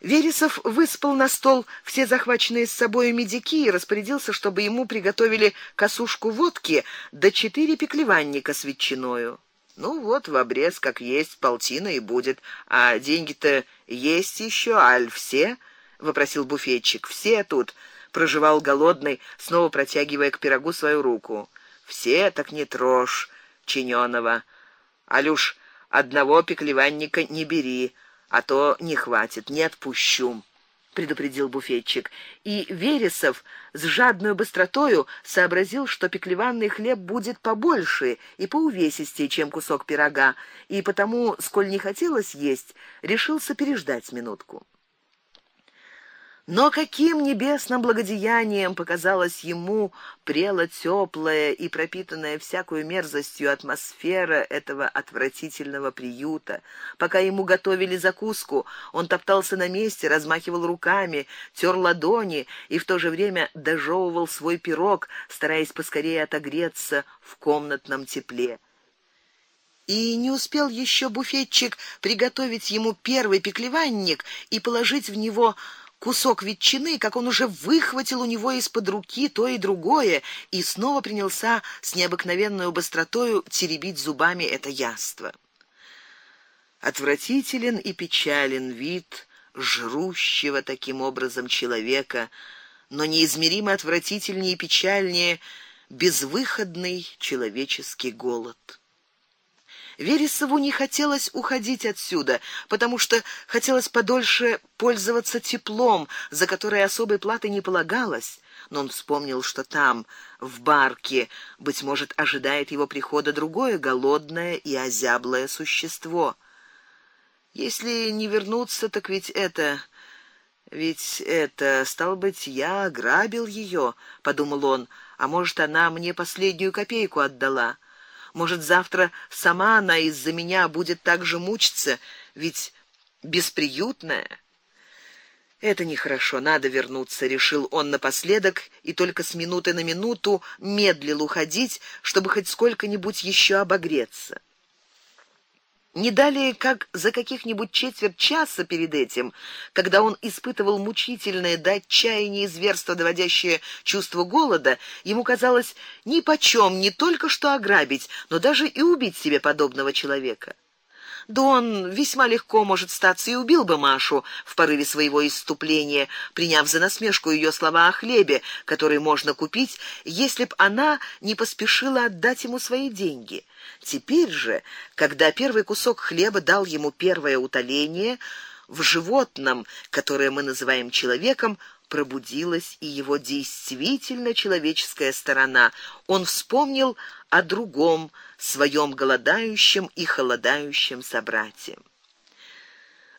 Вересов выспал на стол все захваченные с собой медики и распорядился, чтобы ему приготовили косушку водки да четыре пеклеванника с ветчиною. Ну вот в обрез как есть полтина и будет, а деньги-то есть еще, аль все? вопросил буфетчик. Все тут проживал голодный, снова протягивая к пирогу свою руку. Все так не трожь чинёного. Алюш, одного пеклеванника не бери а то не хватит, не отпущу предупредил буфетчик. И Вересов с жадной быстротою сообразил, что пеклеванный хлеб будет побольше и поувесистее, чем кусок пирога, и потому, сколь не хотелось есть, решился переждать минутку. Но каким небесным благодеянием показалось ему прело теплая и пропитанная всякую мерзостью атмосфера этого отвратительного приюта. Пока ему готовили закуску, он топтался на месте, размахивал руками, тер ладони и в то же время дожевывал свой пирог, стараясь поскорее отогреться в комнатном тепле. И не успел еще буфетчик приготовить ему первый пеклеванник и положить в него кусок ветчины, как он уже выхватил у него из-под руки то и другое и снова принялся с необыкновенной быстротою теребить зубами это яство. Отвратителен и печален вид жрущего таким образом человека, но неизмеримо отвратительнее и печальнее безвыходный человеческий голод. Вересову не хотелось уходить отсюда, потому что хотелось подольше пользоваться теплом, за которое особой платы не полагалось. Но он вспомнил, что там, в барке, быть может, ожидает его прихода другое голодное и озяблое существо. Если не вернуться, так ведь это ведь это, стал быть, я ограбил ее, подумал он. А может, она мне последнюю копейку отдала? Может, завтра сама она из-за меня будет так же мучиться, ведь бесприютная. Это нехорошо, надо вернуться, решил он напоследок и только с минуты на минуту медлил уходить, чтобы хоть сколько-нибудь еще обогреться. Не далее, как за каких-нибудь четверть часа перед этим, когда он испытывал мучительное до отчаяния и доводящее чувство голода, ему казалось ни почем не только что ограбить, но даже и убить себе подобного человека. Да он весьма легко, может статься, и убил бы Машу в порыве своего исступления, приняв за насмешку ее слова о хлебе, который можно купить, если б она не поспешила отдать ему свои деньги. Теперь же, когда первый кусок хлеба дал ему первое утоление, в животном, которое мы называем человеком, пробудилась и его действительно человеческая сторона. Он вспомнил о другом, своем голодающем и холодающем собрате.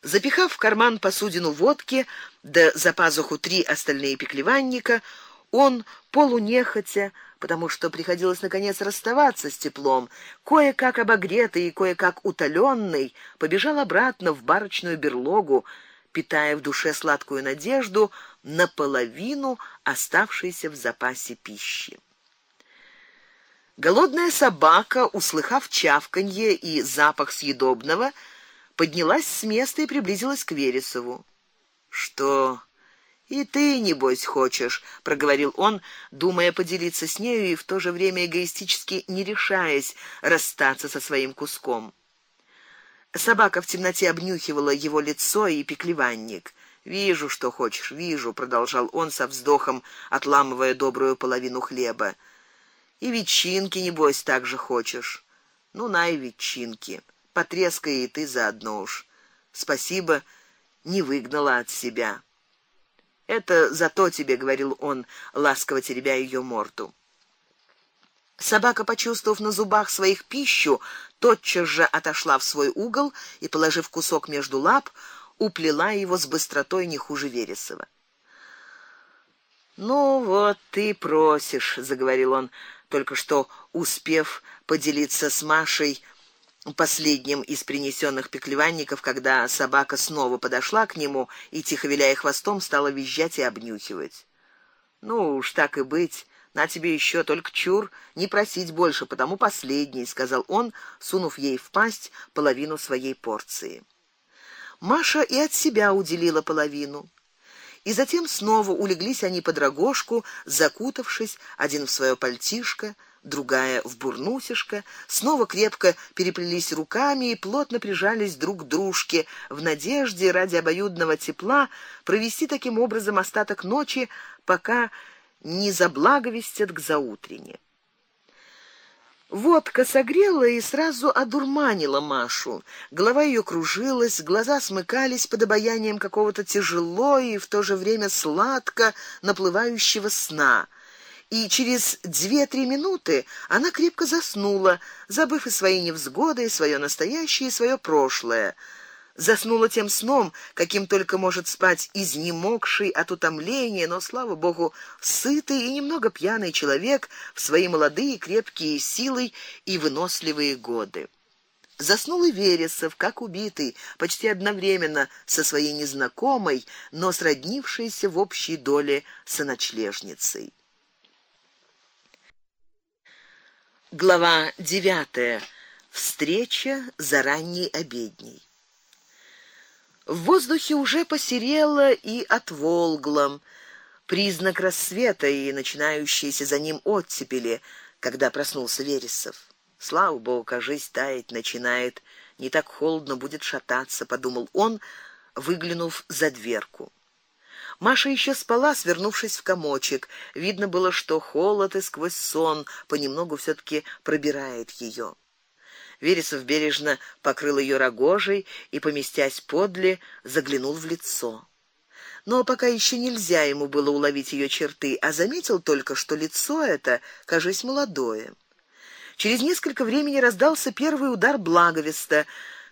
Запихав в карман посудину водки, да за пазуху три остальные пеклеванника, он полунехотя, потому что приходилось наконец расставаться с теплом, кое-как обогретый и кое-как утоленный, побежал обратно в барочную берлогу, питая в душе сладкую надежду на половину оставшейся в запасе пищи. Голодная собака, услыхав чавканье и запах съедобного, поднялась с места и приблизилась к Вересову. Что и ты небось хочешь, проговорил он, думая поделиться с нею и в то же время эгоистически не решаясь расстаться со своим куском. Собака в темноте обнюхивала его лицо и пеклеванник. Вижу, что хочешь, вижу, продолжал он со вздохом, отламывая добрую половину хлеба. И ветчинки небось так же хочешь. Ну, на и ветчинки. Потрескай и ты заодно уж. Спасибо, не выгнала от себя. Это за то тебе, говорил он, ласково теребя ее морду. Собака, почувствовав на зубах своих пищу, тотчас же отошла в свой угол и, положив кусок между лап, уплела его с быстротой не хуже Вересова. Ну вот ты просишь, заговорил он, только что успев поделиться с Машей последним из принесенных пеклеванников, когда собака снова подошла к нему и тихо виляя хвостом стала визжать и обнюхивать. Ну уж так и быть, на тебе еще только чур, не просить больше, потому последний, сказал он, сунув ей в пасть половину своей порции. Маша и от себя уделила половину. И затем снова улеглись они под рогожку, закутавшись, один в свое пальтишко, другая в бурнусишко, снова крепко переплелись руками и плотно прижались друг к дружке в надежде ради обоюдного тепла провести таким образом остаток ночи, пока не заблаговестят к заутрене. Водка согрела и сразу одурманила Машу. Голова ее кружилась, глаза смыкались под обаянием какого-то тяжело и в то же время сладко наплывающего сна. И через две-три минуты она крепко заснула, забыв и свои невзгоды, и свое настоящее, и свое прошлое заснула тем сном, каким только может спать изнемогший от утомления, но слава богу, сытый и немного пьяный человек в свои молодые крепкие силы и выносливые годы. Заснул и Вересов, как убитый, почти одновременно со своей незнакомой, но сроднившейся в общей доле соночлежницей. Глава девятая. Встреча за ранней обедней. В воздухе уже посерело и отволгло, признак рассвета и начинающиеся за ним оттепели, когда проснулся Вересов. Слава богу, кажись, таять начинает, не так холодно будет шататься, подумал он, выглянув за дверку. Маша еще спала, свернувшись в комочек. Видно было, что холод и сквозь сон понемногу все таки пробирает ее. Вересов бережно покрыл ее рогожей и, поместясь подле, заглянул в лицо. Но пока еще нельзя ему было уловить ее черты, а заметил только, что лицо это, кажется, молодое. Через несколько времени раздался первый удар благовеста,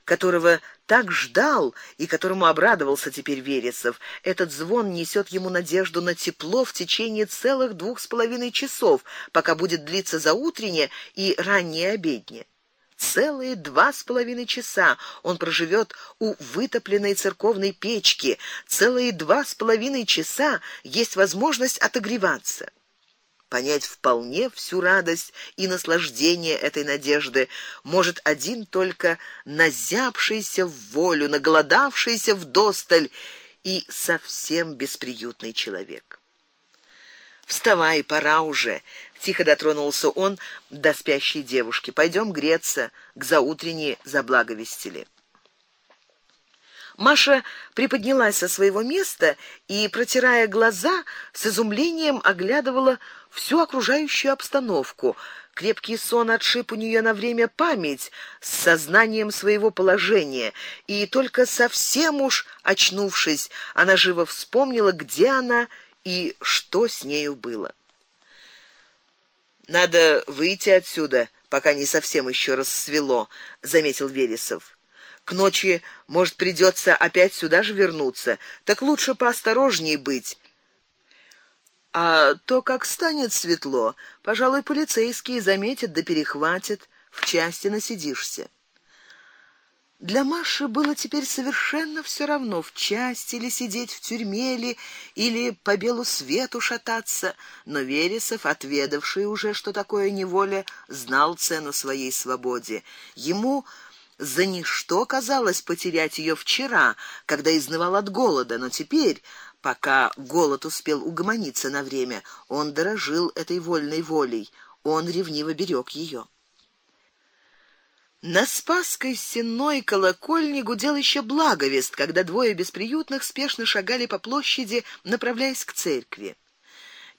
которого так ждал и которому обрадовался теперь Вересов. Этот звон несет ему надежду на тепло в течение целых двух с половиной часов, пока будет длиться заутреннее и раннее обеднее. Целые два с половиной часа он проживет у вытопленной церковной печки. Целые два с половиной часа есть возможность отогреваться. Понять вполне всю радость и наслаждение этой надежды может один только назябшийся в волю, наголодавшийся в досталь и совсем бесприютный человек. Вставай, пора уже, тихо дотронулся он до спящей девушки. Пойдем греться, к заутренней заблаговестили. Маша приподнялась со своего места и, протирая глаза, с изумлением оглядывала всю окружающую обстановку. Крепкий сон отшиб у нее на время память с сознанием своего положения, и только совсем уж очнувшись, она живо вспомнила, где она и что с нею было. Надо выйти отсюда, пока не совсем еще рассвело, заметил Вересов. К ночи, может, придется опять сюда же вернуться. Так лучше поосторожнее быть. А то как станет светло, пожалуй, полицейские заметят да перехватят, в части насидишься. Для Маши было теперь совершенно все равно, в части или сидеть в тюрьме ли, или по белу свету шататься, но Вересов, отведавший уже, что такое неволя, знал цену своей свободе. Ему за ничто казалось потерять ее вчера, когда изнывал от голода, но теперь, пока голод успел угомониться на время, он дорожил этой вольной волей, он ревниво берег ее. На Спасской сенной колокольне гудел еще благовест, когда двое бесприютных спешно шагали по площади, направляясь к церкви.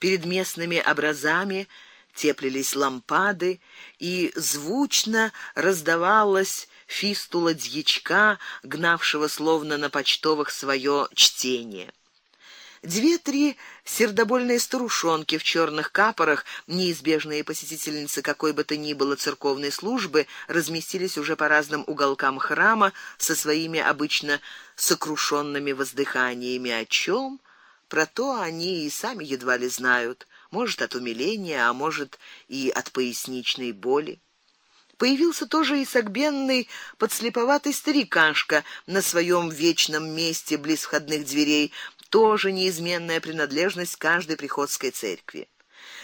Перед местными образами теплились лампады, и звучно раздавалась фистула дьячка, гнавшего словно на почтовых свое чтение. Две-три сердобольные старушонки в черных капорах, неизбежные посетительницы какой бы то ни было церковной службы, разместились уже по разным уголкам храма со своими обычно сокрушенными воздыханиями. О чем про то они и сами едва ли знают, может от умиления, а может и от поясничной боли. Появился тоже и согбенный подслеповатый старикашка на своем вечном месте близ входных дверей, тоже неизменная принадлежность каждой приходской церкви.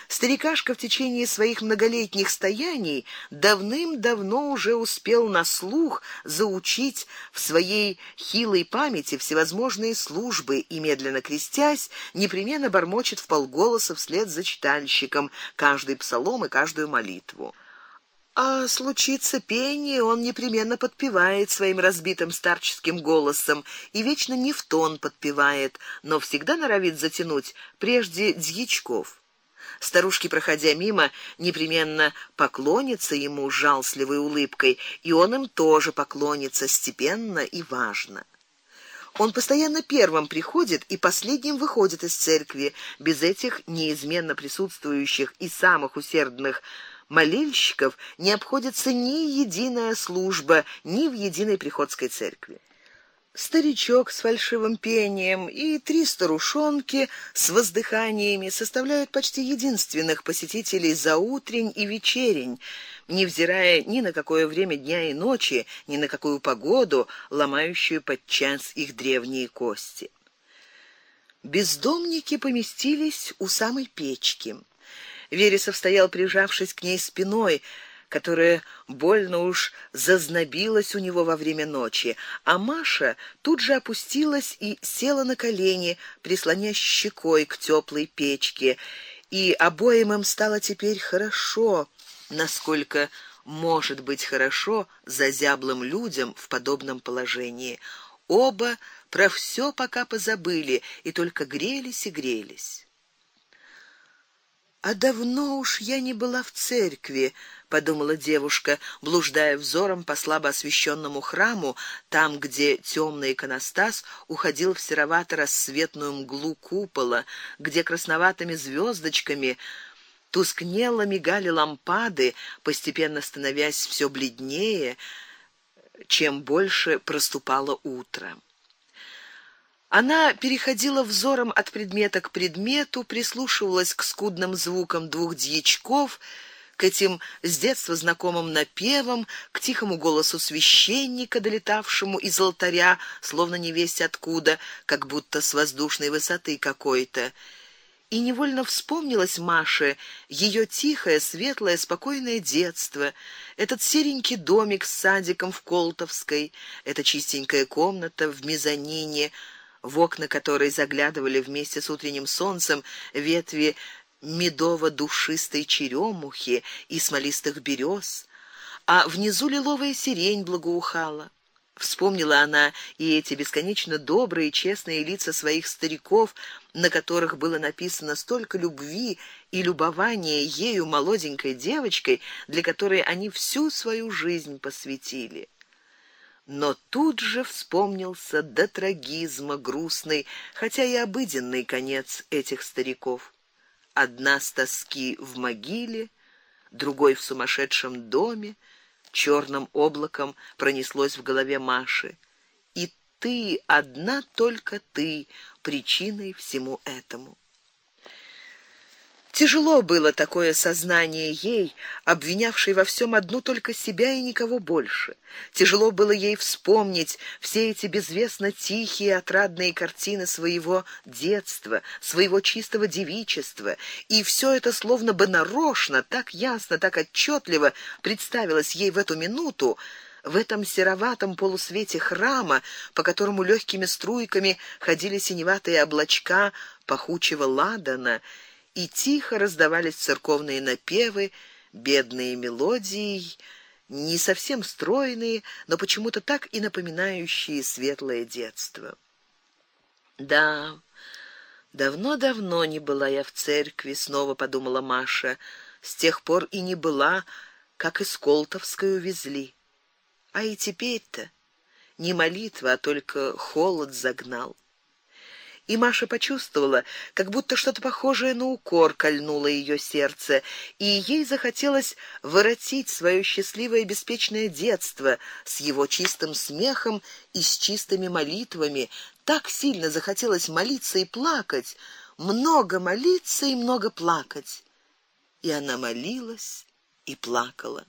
Старикашка в течение своих многолетних стояний давным-давно уже успел на слух заучить в своей хилой памяти всевозможные службы и медленно крестясь, непременно бормочет в полголоса вслед за читальщиком каждый псалом и каждую молитву. А случится пение, он непременно подпевает своим разбитым старческим голосом и вечно не в тон подпевает, но всегда норовит затянуть прежде дьячков. Старушки, проходя мимо, непременно поклонятся ему жалостливой улыбкой, и он им тоже поклонится степенно и важно. Он постоянно первым приходит и последним выходит из церкви, без этих неизменно присутствующих и самых усердных молельщиков не обходится ни единая служба ни в единой приходской церкви. Старичок с фальшивым пением и три старушонки с воздыханиями составляют почти единственных посетителей за утрень и вечерень, невзирая ни на какое время дня и ночи, ни на какую погоду, ломающую подчас их древние кости. Бездомники поместились у самой печки. Вересов стоял, прижавшись к ней спиной, которая больно уж зазнобилась у него во время ночи, а Маша тут же опустилась и села на колени, прислонясь щекой к теплой печке, и обоим им стало теперь хорошо, насколько может быть хорошо зазяблым людям в подобном положении. Оба про все пока позабыли и только грелись и грелись. А давно уж я не была в церкви, подумала девушка, блуждая взором по слабо освещенному храму, там, где темный иконостас уходил в серовато-рассветную мглу купола, где красноватыми звездочками тускнело мигали лампады, постепенно становясь все бледнее, чем больше проступало утро. Она переходила взором от предмета к предмету, прислушивалась к скудным звукам двух дьячков, к этим с детства знакомым напевам, к тихому голосу священника, долетавшему из алтаря, словно не весть откуда, как будто с воздушной высоты какой-то. И невольно вспомнилось Маше ее тихое, светлое, спокойное детство, этот серенький домик с садиком в Колтовской, эта чистенькая комната в мезонине, в окна которой заглядывали вместе с утренним солнцем ветви медово-душистой черемухи и смолистых берез, а внизу лиловая сирень благоухала. Вспомнила она и эти бесконечно добрые, честные лица своих стариков, на которых было написано столько любви и любования ею молоденькой девочкой, для которой они всю свою жизнь посвятили но тут же вспомнился до трагизма грустный, хотя и обыденный конец этих стариков. Одна с тоски в могиле, другой в сумасшедшем доме, черным облаком пронеслось в голове Маши. И ты одна только ты причиной всему этому. Тяжело было такое сознание ей, обвинявшей во всем одну только себя и никого больше. Тяжело было ей вспомнить все эти безвестно тихие отрадные картины своего детства, своего чистого девичества, и все это словно бы нарочно, так ясно, так отчетливо представилось ей в эту минуту, в этом сероватом полусвете храма, по которому легкими струйками ходили синеватые облачка пахучего ладана, и тихо раздавались церковные напевы, бедные мелодии, не совсем стройные, но почему-то так и напоминающие светлое детство. Да, давно-давно не была я в церкви, снова подумала Маша. С тех пор и не была, как из Колтовской увезли. А и теперь-то не молитва, а только холод загнал и Маша почувствовала, как будто что-то похожее на укор кольнуло ее сердце, и ей захотелось воротить свое счастливое беспечное детство с его чистым смехом и с чистыми молитвами. Так сильно захотелось молиться и плакать, много молиться и много плакать. И она молилась и плакала.